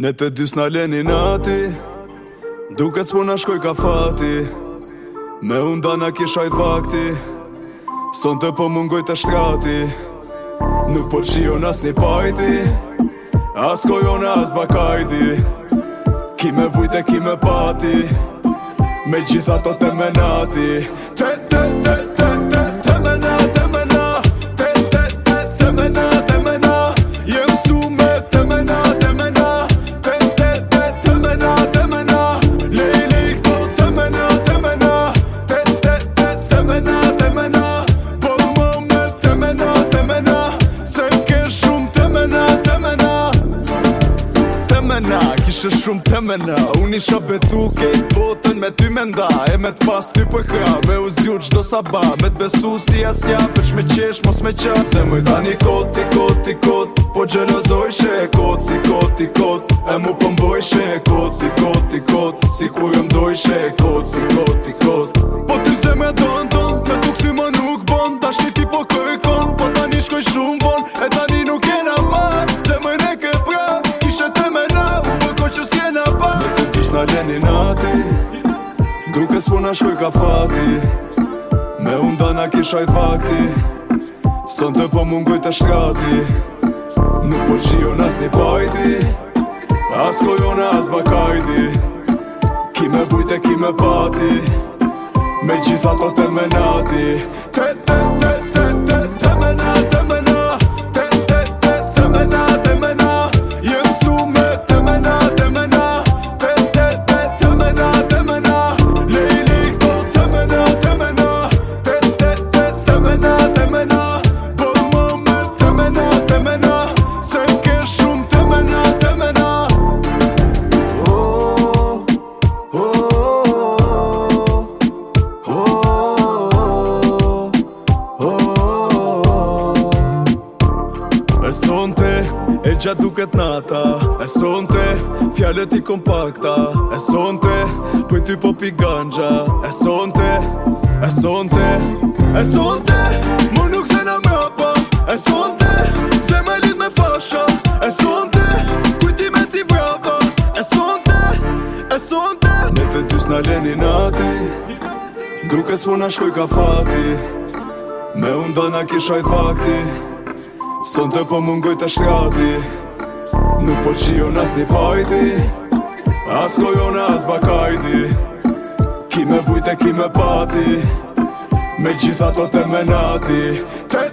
Në të dy s'na leni nati Duket s'po na shkoj ka fati Me unda në kisha i dhvakti Son të po mungoj të shtrati Nuk po qio nas asni pajti As kojo as bakajdi Ki me vujte, ki me pati Me gjitha to të menati Te, te, te, te ishe shumë të mena Unë isha betu kejt botën me ty me nda E me t'pas ty për kra Me u zhjur qdo sa ba Me t'besu si as nja Për me qesh mos me qa Se mu i da një kot, i kot, i kot Po gjelozojshe e kot, i kot, i kot E mu pëmbojshe e kot, i kot, i kot Si ku jë e kot, i kot, i kot Po ty se me donë tonë Me tuk ty më nuk bonë Da shqiti po kërkonë Po ta një shkoj shumë bonë E ta një shkoj bonë s'na gjeni nati Duke s'pu shkoj ka fati Me unda në kisha i fakti Sën të po mungoj të shtrati Nuk po qio nas s'ni pajti As kojo në as bakajti Ki me vujte, ki me pati Me gjitha të të menati E gjat duket nata E sonte Fjallet i kompakta E sonte Pëj po ty po ganja E sonte E sonte E sonte Më nuk të nga mrapa E sonte Se me lid me fasha E sonte Kujti me ti E sonte E sonte Ne të dy s'na leni nati Duket s'po nashkoj ka fati Me undona kishoj t'fakti Me fakti Son të pëmungoj po të shtrati Nuk po qio nas një pajti As kojo nas bakajti Ki me vujte, ki me pati Me gjitha to të menati